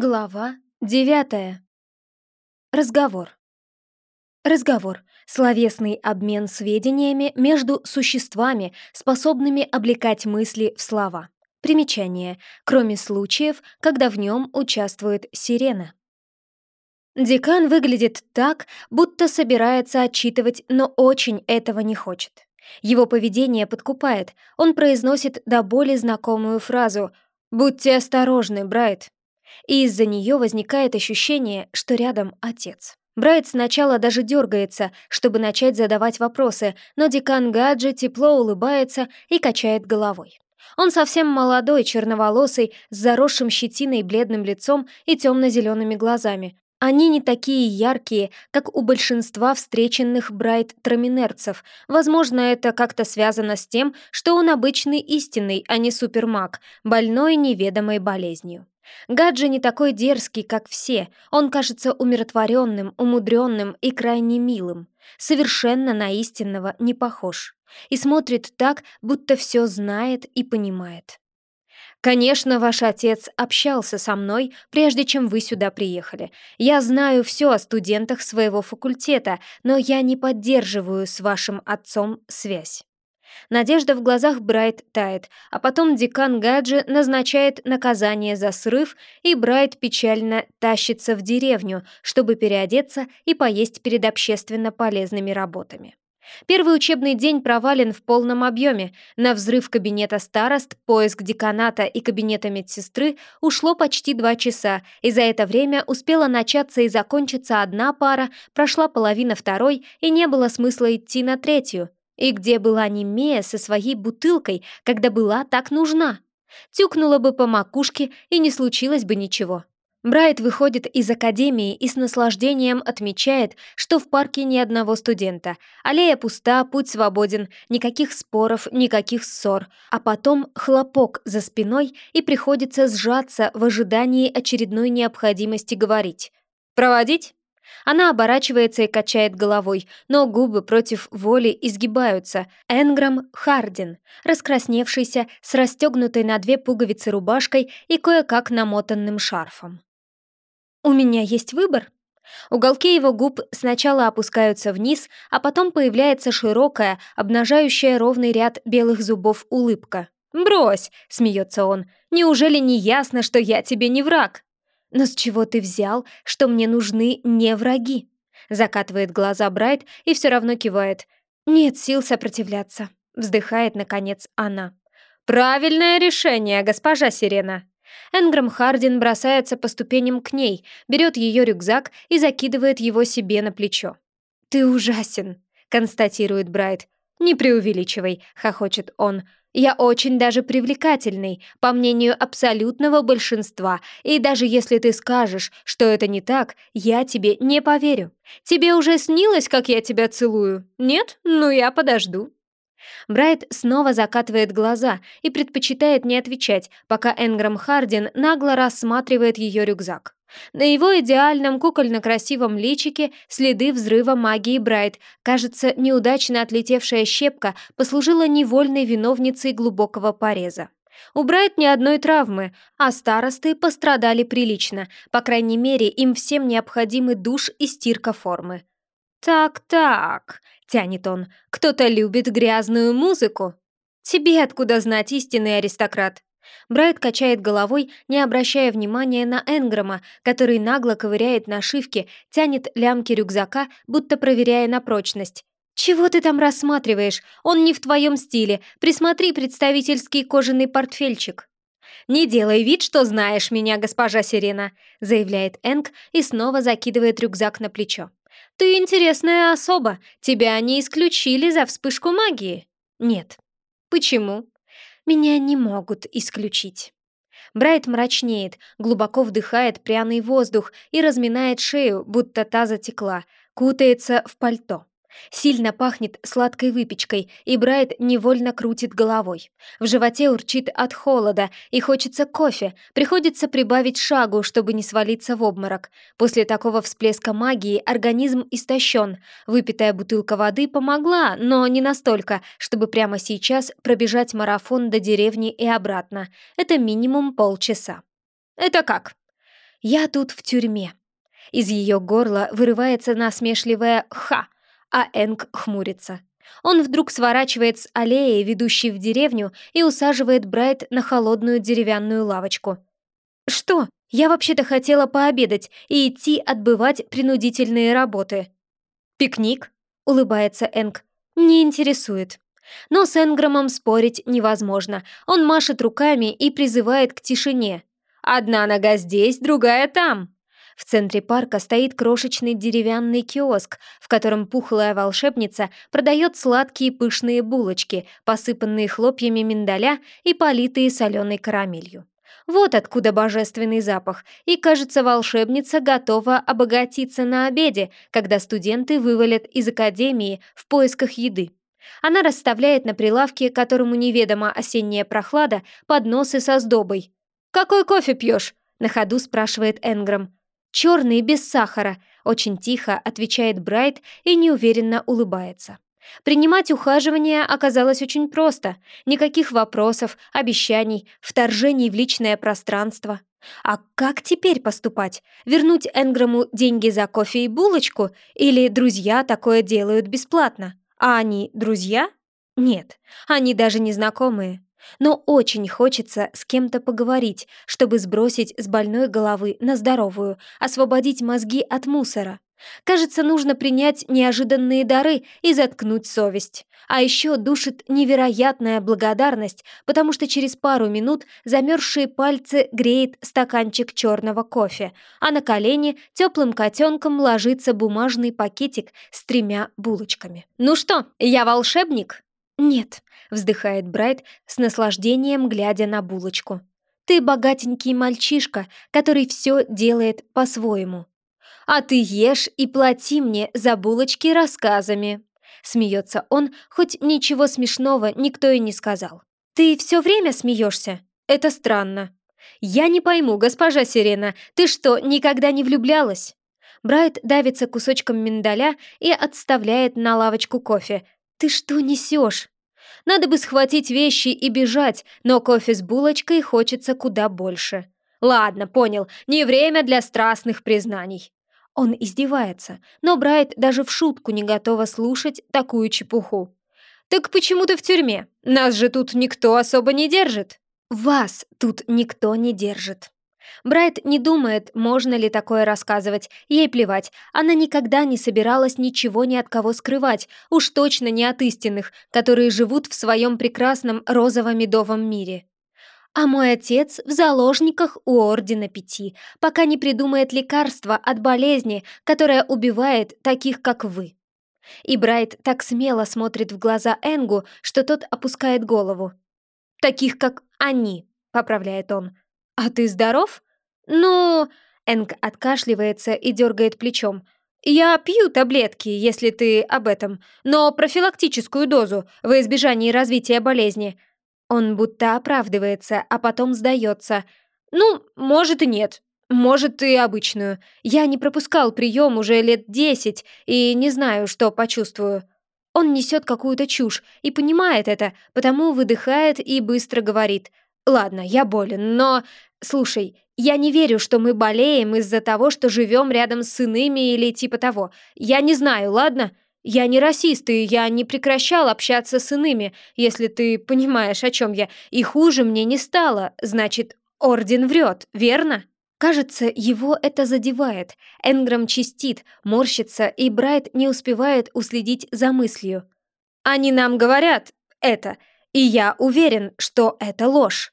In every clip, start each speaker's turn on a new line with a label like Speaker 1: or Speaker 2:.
Speaker 1: Глава девятая. Разговор. Разговор — словесный обмен сведениями между существами, способными облекать мысли в слова. Примечание, кроме случаев, когда в нем участвует сирена. Декан выглядит так, будто собирается отчитывать, но очень этого не хочет. Его поведение подкупает, он произносит до боли знакомую фразу «Будьте осторожны, Брайт», и из-за нее возникает ощущение, что рядом отец. Брайт сначала даже дергается, чтобы начать задавать вопросы, но декан Гаджи тепло улыбается и качает головой. Он совсем молодой, черноволосый, с заросшим щетиной бледным лицом и темно-зелеными глазами. Они не такие яркие, как у большинства встреченных Брайт-траминерцев. Возможно, это как-то связано с тем, что он обычный истинный, а не супермаг, больной неведомой болезнью. Гаджи не такой дерзкий, как все. Он кажется умиротворенным, умудренным и крайне милым. Совершенно на истинного не похож. И смотрит так, будто все знает и понимает. «Конечно, ваш отец общался со мной, прежде чем вы сюда приехали. Я знаю все о студентах своего факультета, но я не поддерживаю с вашим отцом связь». Надежда в глазах Брайт тает, а потом декан Гаджи назначает наказание за срыв, и Брайт печально тащится в деревню, чтобы переодеться и поесть перед общественно полезными работами. Первый учебный день провален в полном объеме. На взрыв кабинета старост, поиск деканата и кабинета медсестры ушло почти два часа, и за это время успела начаться и закончиться одна пара, прошла половина второй, и не было смысла идти на третью. И где была Немея со своей бутылкой, когда была так нужна? Тюкнула бы по макушке, и не случилось бы ничего. Брайт выходит из академии и с наслаждением отмечает, что в парке ни одного студента. Аллея пуста, путь свободен, никаких споров, никаких ссор. А потом хлопок за спиной, и приходится сжаться в ожидании очередной необходимости говорить. «Проводить?» Она оборачивается и качает головой, но губы против воли изгибаются. Энграм Хардин, раскрасневшийся, с расстегнутой на две пуговицы рубашкой и кое-как намотанным шарфом. «У меня есть выбор?» Уголки его губ сначала опускаются вниз, а потом появляется широкая, обнажающая ровный ряд белых зубов улыбка. «Брось!» — смеется он. «Неужели не ясно, что я тебе не враг?» «Но с чего ты взял, что мне нужны не враги?» Закатывает глаза Брайт и все равно кивает. «Нет сил сопротивляться», — вздыхает, наконец, она. «Правильное решение, госпожа Сирена!» Энграм Хардин бросается по ступеням к ней, берет ее рюкзак и закидывает его себе на плечо. «Ты ужасен», — констатирует Брайт. «Не преувеличивай», — хохочет он. Я очень даже привлекательный, по мнению абсолютного большинства, и даже если ты скажешь, что это не так, я тебе не поверю. Тебе уже снилось, как я тебя целую? Нет? Ну я подожду». Брайт снова закатывает глаза и предпочитает не отвечать, пока Энграм Хардин нагло рассматривает ее рюкзак. На его идеальном кукольно-красивом личике следы взрыва магии Брайт. Кажется, неудачно отлетевшая щепка послужила невольной виновницей глубокого пореза. У Брайт ни одной травмы, а старосты пострадали прилично. По крайней мере, им всем необходимы душ и стирка формы. «Так-так», — тянет он, — «кто-то любит грязную музыку?» «Тебе откуда знать, истинный аристократ?» Брайт качает головой, не обращая внимания на Энграма, который нагло ковыряет нашивки, тянет лямки рюкзака, будто проверяя на прочность. «Чего ты там рассматриваешь? Он не в твоем стиле. Присмотри представительский кожаный портфельчик». «Не делай вид, что знаешь меня, госпожа Сирена», — заявляет Энг и снова закидывает рюкзак на плечо. «Ты интересная особа. Тебя не исключили за вспышку магии?» «Нет». «Почему?» Меня не могут исключить. Брайт мрачнеет, глубоко вдыхает пряный воздух и разминает шею, будто та затекла, кутается в пальто. Сильно пахнет сладкой выпечкой, и Брайт невольно крутит головой. В животе урчит от холода, и хочется кофе. Приходится прибавить шагу, чтобы не свалиться в обморок. После такого всплеска магии организм истощен. Выпитая бутылка воды помогла, но не настолько, чтобы прямо сейчас пробежать марафон до деревни и обратно. Это минимум полчаса. «Это как?» Я тут в тюрьме». Из ее горла вырывается насмешливое «ха», а Энг хмурится. Он вдруг сворачивает с аллеи, ведущей в деревню, и усаживает Брайт на холодную деревянную лавочку. «Что? Я вообще-то хотела пообедать и идти отбывать принудительные работы». «Пикник?» — улыбается Энг. «Не интересует». Но с Энграмом спорить невозможно. Он машет руками и призывает к тишине. «Одна нога здесь, другая там». В центре парка стоит крошечный деревянный киоск, в котором пухлая волшебница продает сладкие пышные булочки, посыпанные хлопьями миндаля и политые соленой карамелью. Вот откуда божественный запах, и, кажется, волшебница готова обогатиться на обеде, когда студенты вывалят из академии в поисках еды. Она расставляет на прилавке, которому неведома осенняя прохлада, подносы со сдобой. «Какой кофе пьешь?» — на ходу спрашивает Энграм. «Черный, без сахара», — очень тихо отвечает Брайт и неуверенно улыбается. Принимать ухаживание оказалось очень просто. Никаких вопросов, обещаний, вторжений в личное пространство. А как теперь поступать? Вернуть Энграму деньги за кофе и булочку? Или друзья такое делают бесплатно? А они друзья? Нет, они даже не знакомые. Но очень хочется с кем-то поговорить, чтобы сбросить с больной головы на здоровую, освободить мозги от мусора. Кажется, нужно принять неожиданные дары и заткнуть совесть. А еще душит невероятная благодарность, потому что через пару минут замерзшие пальцы греет стаканчик черного кофе, а на колени теплым котенком ложится бумажный пакетик с тремя булочками. «Ну что, я волшебник?» «Нет», — вздыхает Брайт с наслаждением, глядя на булочку. «Ты богатенький мальчишка, который все делает по-своему» а ты ешь и плати мне за булочки рассказами». Смеется он, хоть ничего смешного никто и не сказал. «Ты все время смеешься? Это странно». «Я не пойму, госпожа Сирена, ты что, никогда не влюблялась?» Брайт давится кусочком миндаля и отставляет на лавочку кофе. «Ты что несешь?» Надо бы схватить вещи и бежать, но кофе с булочкой хочется куда больше. Ладно, понял, не время для страстных признаний. Он издевается, но Брайт даже в шутку не готова слушать такую чепуху. «Так почему ты в тюрьме? Нас же тут никто особо не держит». «Вас тут никто не держит». Брайт не думает, можно ли такое рассказывать. Ей плевать. Она никогда не собиралась ничего ни от кого скрывать, уж точно не от истинных, которые живут в своем прекрасном розово-медовом мире. А мой отец в заложниках у Ордена Пяти, пока не придумает лекарства от болезни, которая убивает таких, как вы. И Брайт так смело смотрит в глаза Энгу, что тот опускает голову. «Таких, как они», — поправляет он. «А ты здоров?» «Ну...» — Энг откашливается и дергает плечом. «Я пью таблетки, если ты об этом, но профилактическую дозу, во избежание развития болезни. Он будто оправдывается, а потом сдается. «Ну, может и нет. Может и обычную. Я не пропускал прием уже лет десять и не знаю, что почувствую». Он несет какую-то чушь и понимает это, потому выдыхает и быстро говорит. «Ладно, я болен, но... Слушай, я не верю, что мы болеем из-за того, что живем рядом с иными или типа того. Я не знаю, ладно?» Я не расист, и я не прекращал общаться с иными, если ты понимаешь, о чем я. И хуже мне не стало, значит, Орден врет, верно? Кажется, его это задевает. Энграм чистит, морщится, и Брайт не успевает уследить за мыслью. «Они нам говорят это, и я уверен, что это ложь».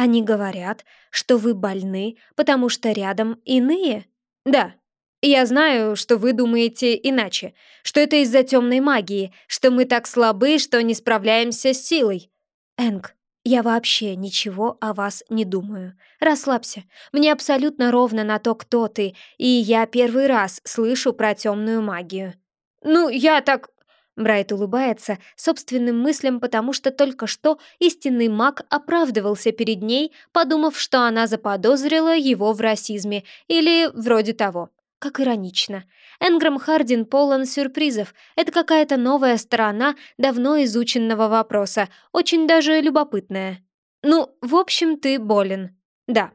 Speaker 1: «Они говорят, что вы больны, потому что рядом иные?» «Да, я знаю, что вы думаете иначе, что это из-за темной магии, что мы так слабы, что не справляемся с силой. Энг, я вообще ничего о вас не думаю. Расслабься. Мне абсолютно ровно на то, кто ты, и я первый раз слышу про темную магию. Ну, я так... Брайт улыбается собственным мыслям, потому что только что истинный маг оправдывался перед ней, подумав, что она заподозрила его в расизме или вроде того. Как иронично. Энграм Хардин полон сюрпризов. Это какая-то новая сторона давно изученного вопроса, очень даже любопытная. Ну, в общем, ты болен. Да.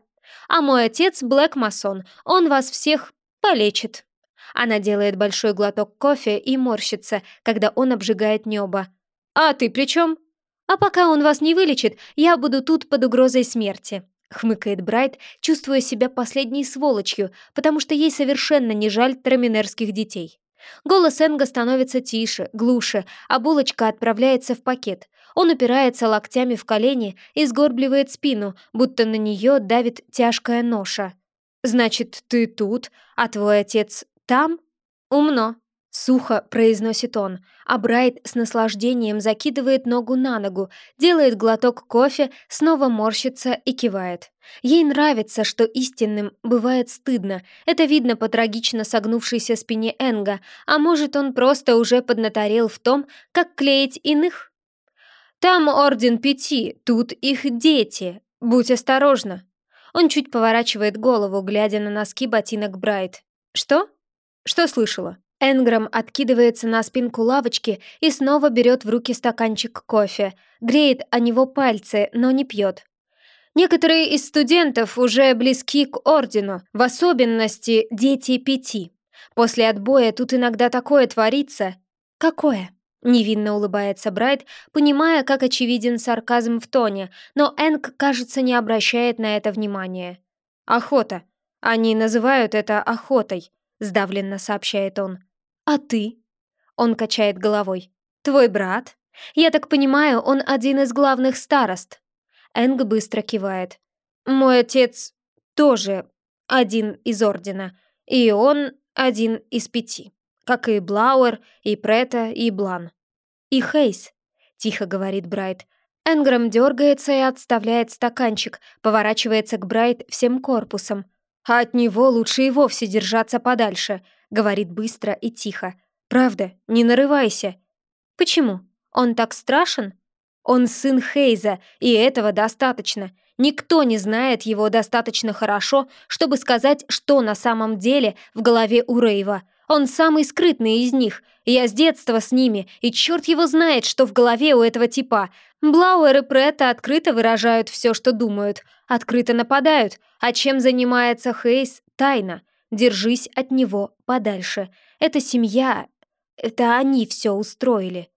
Speaker 1: А мой отец Блэк-масон, он вас всех полечит». Она делает большой глоток кофе и морщится, когда он обжигает небо. «А ты при чем?» «А пока он вас не вылечит, я буду тут под угрозой смерти», — хмыкает Брайт, чувствуя себя последней сволочью, потому что ей совершенно не жаль траминерских детей. Голос Энга становится тише, глуше, а булочка отправляется в пакет. Он упирается локтями в колени и сгорбливает спину, будто на нее давит тяжкая ноша. «Значит, ты тут, а твой отец там?» «Умно», — сухо произносит он, а Брайт с наслаждением закидывает ногу на ногу, делает глоток кофе, снова морщится и кивает. Ей нравится, что истинным бывает стыдно. Это видно по трагично согнувшейся спине Энга, а может, он просто уже поднаторел в том, как клеить иных? «Там Орден Пяти, тут их дети. Будь осторожна». Он чуть поворачивает голову, глядя на носки ботинок Брайт. «Что? Что слышала?» Энграм откидывается на спинку лавочки и снова берет в руки стаканчик кофе. Греет о него пальцы, но не пьет. Некоторые из студентов уже близки к ордену, в особенности дети пяти. После отбоя тут иногда такое творится. Какое? Невинно улыбается Брайт, понимая, как очевиден сарказм в тоне, но Энг, кажется, не обращает на это внимания. «Охота. Они называют это охотой», — сдавленно сообщает он. «А ты?» Он качает головой. «Твой брат? Я так понимаю, он один из главных старост». Энг быстро кивает. «Мой отец тоже один из Ордена, и он один из пяти, как и Блауэр, и Прета, и Блан. И Хейс», — тихо говорит Брайт. Энграм дергается и отставляет стаканчик, поворачивается к Брайт всем корпусом. «А от него лучше и вовсе держаться подальше», — говорит быстро и тихо. «Правда, не нарывайся». «Почему? Он так страшен?» Он сын Хейза, и этого достаточно. Никто не знает его достаточно хорошо, чтобы сказать, что на самом деле в голове у Рейва. Он самый скрытный из них. Я с детства с ними, и черт его знает, что в голове у этого типа. Блауэр и Претта открыто выражают все, что думают. Открыто нападают. А чем занимается Хейз — тайна. Держись от него подальше. Это семья. Это они все устроили.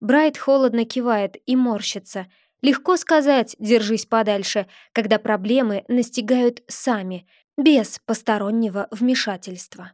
Speaker 1: Брайт холодно кивает и морщится. Легко сказать «держись подальше», когда проблемы настигают сами, без постороннего вмешательства.